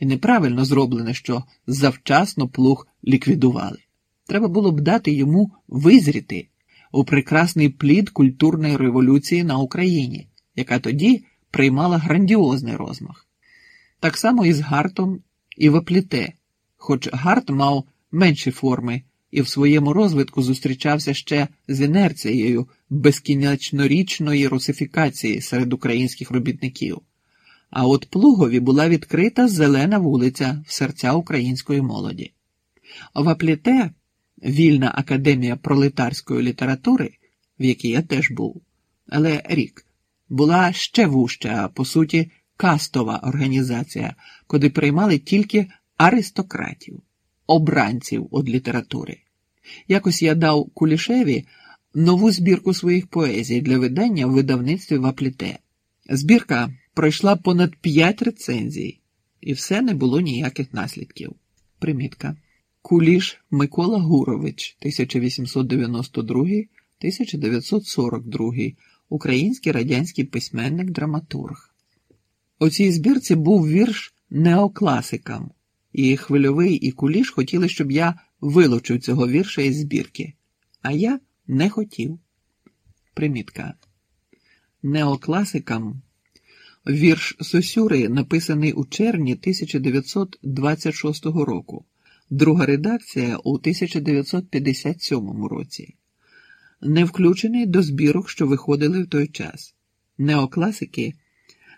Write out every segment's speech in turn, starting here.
І неправильно зроблене, що завчасно плуг ліквідували. Треба було б дати йому визріти у прекрасний плід культурної революції на Україні, яка тоді приймала грандіозний розмах. Так само і з Гартом і Вапліте, хоч Гарт мав менші форми і в своєму розвитку зустрічався ще з інерцією безкінечнорічної русифікації серед українських робітників. А от Плугові була відкрита зелена вулиця в серця української молоді. Вапліте, вільна академія пролетарської літератури, в якій я теж був, але рік, була ще вужча, по суті, кастова організація, куди приймали тільки аристократів, обранців від літератури. Якось я дав Кулішеві нову збірку своїх поезій для видання в видавництві Вапліте. Збірка пройшла понад п'ять рецензій, і все не було ніяких наслідків. Примітка. Куліш Микола Гурович, 1892-1942, український радянський письменник, драматург. У цій збірці був вірш неокласикам, і хвильовий і куліш хотіли, щоб я вилучив цього вірша із збірки, а я не хотів. Примітка. Неокласикам вірш Сосюри написаний у червні 1926 року, друга редакція у 1957 році, не включений до збірок, що виходили в той час. Неокласики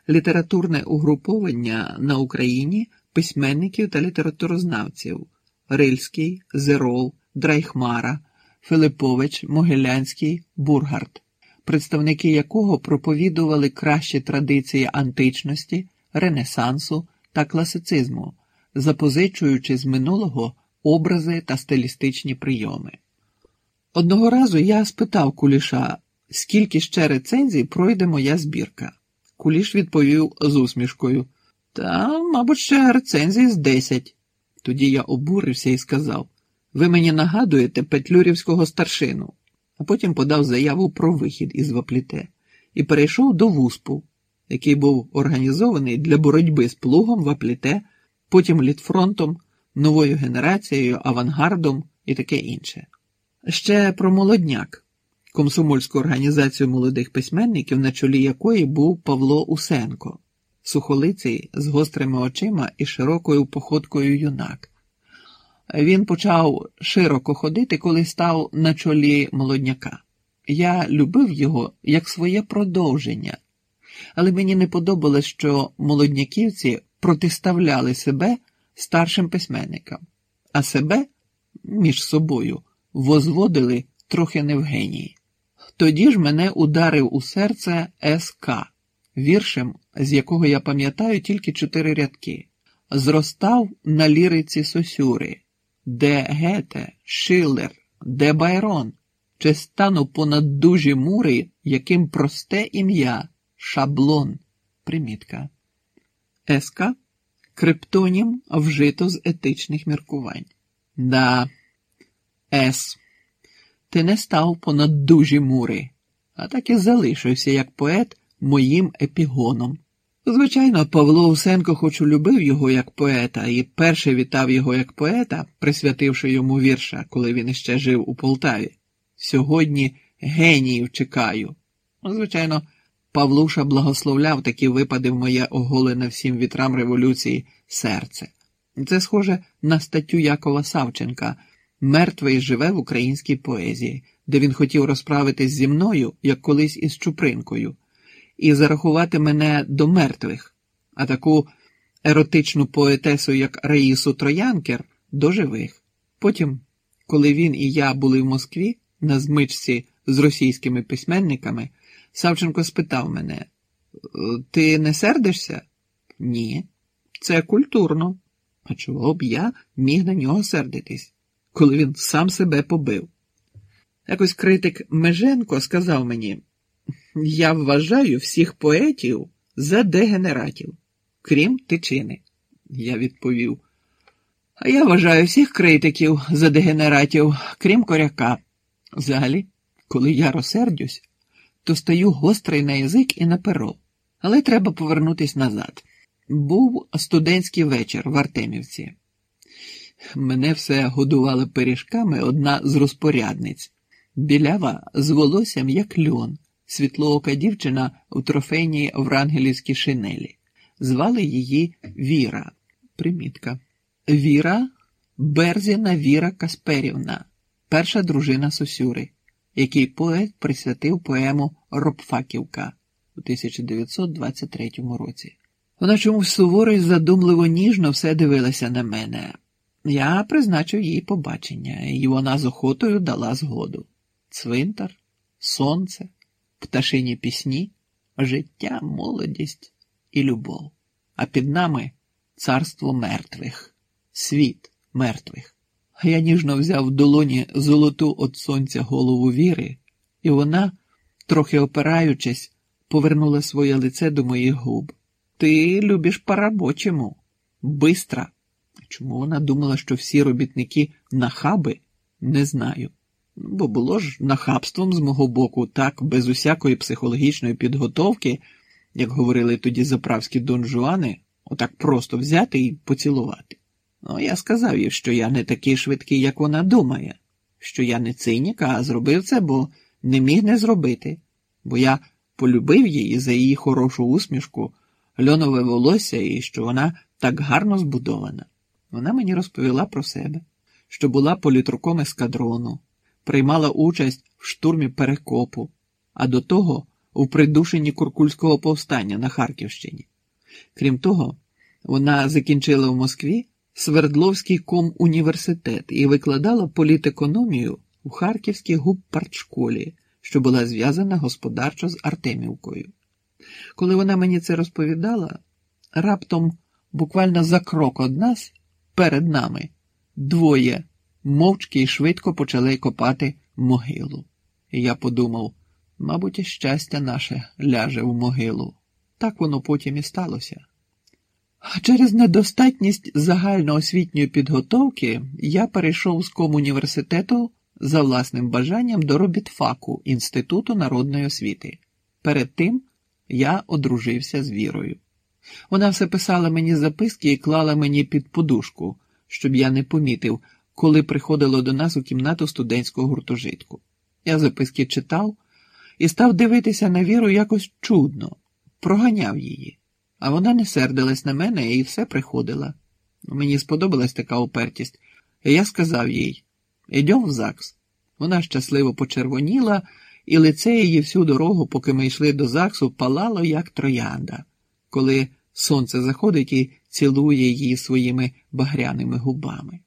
літературне угруповання на Україні письменників та літературознавців. Рильський, Зерол, Драйхмара, Филипович, Могилянський, Бургард, представники якого проповідували кращі традиції античності, ренесансу та класицизму, запозичуючи з минулого образи та стилістичні прийоми. Одного разу я спитав Куліша, скільки ще рецензій пройде моя збірка. Куліш відповів з усмішкою. Та, мабуть, ще рецензії з десять. Тоді я обурився і сказав: ви мені нагадуєте петлюрівського старшину, а потім подав заяву про вихід із Вапліте і перейшов до вуспу, який був організований для боротьби з плугом Вапліте, потім літфронтом, новою генерацією, авангардом і таке інше. Ще про молодняк, комсомольську організацію молодих письменників, на чолі якої був Павло Усенко сухолиций з гострими очима і широкою походкою юнак. Він почав широко ходити, коли став на чолі молодняка. Я любив його як своє продовження, але мені не подобалось, що молодняківці протиставляли себе старшим письменникам, а себе між собою возводили трохи не в генії. Тоді ж мене ударив у серце СК віршем, з якого я пам'ятаю тільки чотири рядки, зростав на ліриці Сосюри, де Гете, Шиллер, де Байрон, чи стану понад дужі мури, яким просте ім'я, шаблон, примітка. Еска криптонім вжито з етичних міркувань. Да, С. Ти не став понад дужі мури, а так і залишився як поет моїм епігоном. Звичайно, Павло Усенко хоч улюбив його як поета і перший вітав його як поета, присвятивши йому вірша, коли він іще жив у Полтаві. Сьогодні геніїв чекаю. Звичайно, Павлуша благословляв такі випади в моє оголене всім вітрам революції серце. Це схоже на статтю Якова Савченка Мертвий живе в українській поезії, де він хотів розправитись зі мною, як колись із Чупринкою і зарахувати мене до мертвих, а таку еротичну поетесу, як Раїсу Троянкер, до живих. Потім, коли він і я були в Москві на змичці з російськими письменниками, Савченко спитав мене: Ти не сердишся? Ні. Це культурно. А чого б я міг на нього сердитись, коли він сам себе побив? Якось критик Меженко сказав мені. Я вважаю всіх поетів за дегенератів, крім тичини. Я відповів. А я вважаю всіх критиків за дегенератів, крім коряка. Взагалі, коли я розсердюсь, то стаю гострий на язик і на перо. Але треба повернутись назад. Був студентський вечір в Артемівці. Мене все годували пиріжками одна з розпорядниць. Білява з волоссям, як льон, світлоока дівчина у трофейній врангелівській шинелі. Звали її Віра. Примітка. Віра Берзіна Віра Касперівна, перша дружина Сосюри, який поет присвятив поему Робфаківка у 1923 році. Вона чомусь суворо і задумливо ніжно все дивилася на мене. Я призначив їй побачення, і вона з охотою дала згоду. Цвинтар, сонце, пташині пісні, життя, молодість і любов. А під нами царство мертвих, світ мертвих. Я ніжно взяв в долоні золоту от сонця голову віри, і вона, трохи опираючись, повернула своє лице до моїх губ. Ти любиш по-рабочому, бистра. Чому вона думала, що всі робітники нахаби? Не знаю. Бо було ж нахабством з мого боку, так, без усякої психологічної підготовки, як говорили тоді заправські донжуани, отак просто взяти і поцілувати. Ну, я сказав їй, що я не такий швидкий, як вона думає, що я не цинік, а зробив це, бо не міг не зробити, бо я полюбив її за її хорошу усмішку, льонове волосся і що вона так гарно збудована. Вона мені розповіла про себе, що була політруком ескадрону, приймала участь в штурмі перекопу, а до того у придушенні Куркульського повстання на Харківщині. Крім того, вона закінчила в Москві Свердловський комуніверситет і викладала політекономію у Харківській губпартшколі, що була зв'язана господарчо з Артемівкою. Коли вона мені це розповідала, раптом, буквально за крок од нас, перед нами, двоє мовчки і швидко почали копати могилу. І я подумав, мабуть, і щастя наше ляже в могилу. Так воно потім і сталося. Через недостатність загальноосвітньої підготовки я перейшов з комуніверситету за власним бажанням до робітфаку Інституту народної освіти. Перед тим я одружився з вірою. Вона все писала мені записки і клала мені під подушку, щоб я не помітив, коли приходило до нас у кімнату студентського гуртожитку. Я записки читав і став дивитися на віру якось чудно, проганяв її. А вона не сердилась на мене і все приходила. Мені сподобалась така упертість, і я сказав їй Ідем в ЗАГС. Вона щасливо почервоніла, і лице її всю дорогу, поки ми йшли до ЗАГСу, палало, як троянда, коли сонце заходить і цілує її своїми багряними губами.